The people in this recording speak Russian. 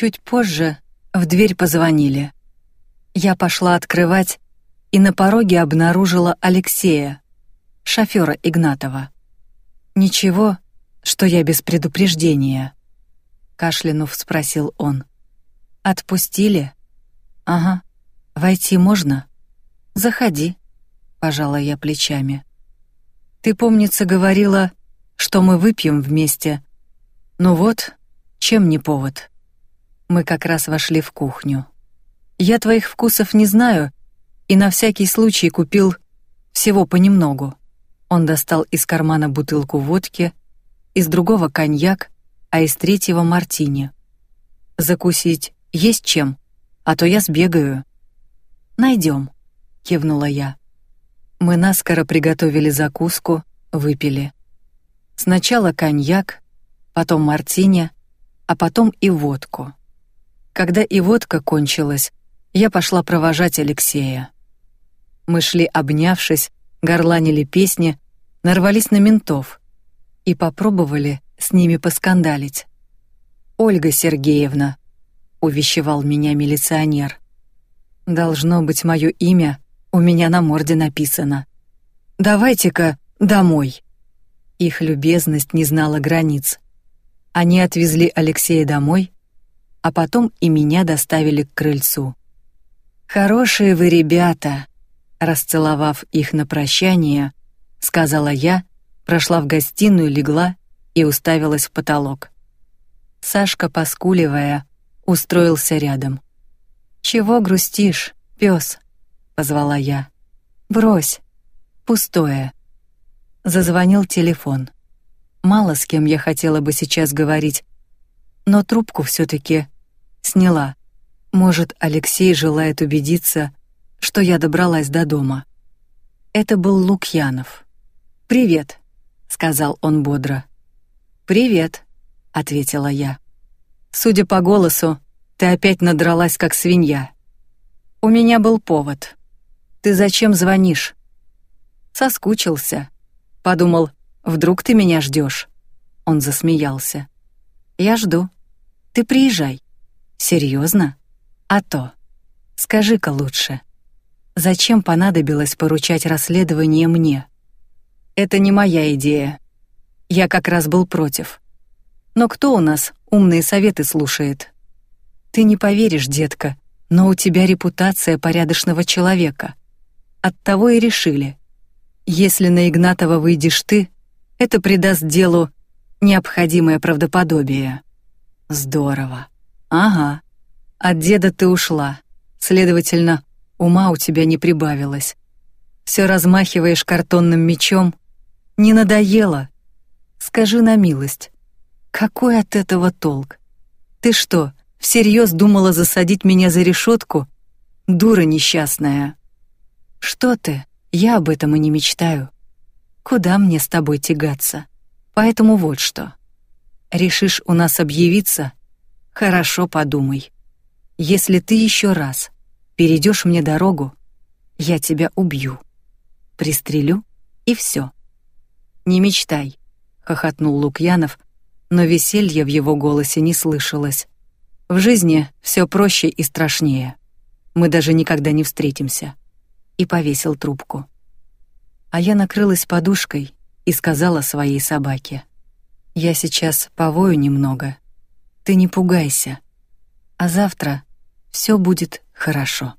Чуть позже в дверь позвонили. Я пошла открывать и на пороге обнаружила Алексея, шофера Игнатова. Ничего, что я без предупреждения. Кашлянув спросил он. Отпустили? Ага. Войти можно? Заходи, пожала я плечами. Ты, помнится, говорила, что мы выпьем вместе. Ну вот, чем не повод? Мы как раз вошли в кухню. Я твоих вкусов не знаю и на всякий случай купил всего понемногу. Он достал из кармана бутылку водки, из другого коньяк, а из третьего мартини. Закусить есть чем, а то я сбегаю. Найдем, кивнула я. Мы наскоро приготовили закуску, выпили. Сначала коньяк, потом мартини, а потом и водку. Когда и водка кончилась, я пошла провожать Алексея. Мы шли обнявшись, горланили песни, нарвались на ментов и попробовали с ними поскандалить. Ольга Сергеевна, увещевал меня милиционер. Должно быть мое имя у меня на морде написано. Давайте-ка домой. Их любезность не знала границ. Они отвезли Алексея домой, а потом и меня доставили к крыльцу. Хорошие вы ребята, Расцеловав их на прощание, сказала я, прошла в гостиную, легла и уставилась в потолок. Сашка, поскуливая, устроился рядом. Чего грустишь, пес? позвала я. Брось, пустое. Зазвонил телефон. Мало с кем я хотела бы сейчас говорить, но трубку все таки сняла. Может, Алексей желает убедиться, что я добралась до дома. Это был Лукьянов. «Привет», — сказал он бодро. «Привет», — ответила я. «Судя по голосу, ты опять надралась, как свинья. У меня был повод. Ты зачем звонишь?» Соскучился. Подумал, вдруг ты меня ждешь. Он засмеялся. «Я жду. Ты приезжай. Серьезно? А то. Скажи-ка лучше». Зачем понадобилось поручать расследование мне? Это не моя идея. Я как раз был против. Но кто у нас умные советы слушает? Ты не поверишь, детка, но у тебя репутация порядочного человека. Оттого и решили. Если на Игнатова выйдешь ты, это придаст делу необходимое правдоподобие. Здорово. Ага. От деда ты ушла. Следовательно, Ума у тебя не прибавилось. Все размахиваешь картонным мечом. Не надоело? Скажи на милость. Какой от этого толк? Ты что, всерьез думала засадить меня за решетку? Дура несчастная. Что ты? Я об этом и не мечтаю. Куда мне с тобой тягаться? Поэтому вот что. Решишь у нас объявиться? Хорошо подумай. Если ты еще раз перейдешь мне дорогу, я тебя убью. Пристрелю и все. Не мечтай, хохотнул Лукьянов, но веселья в его голосе не слышалось. В жизни все проще и страшнее. Мы даже никогда не встретимся. И повесил трубку. А я накрылась подушкой и сказала своей собаке: "Я сейчас повою немного. Ты не пугайся. А завтра все будет хорошо.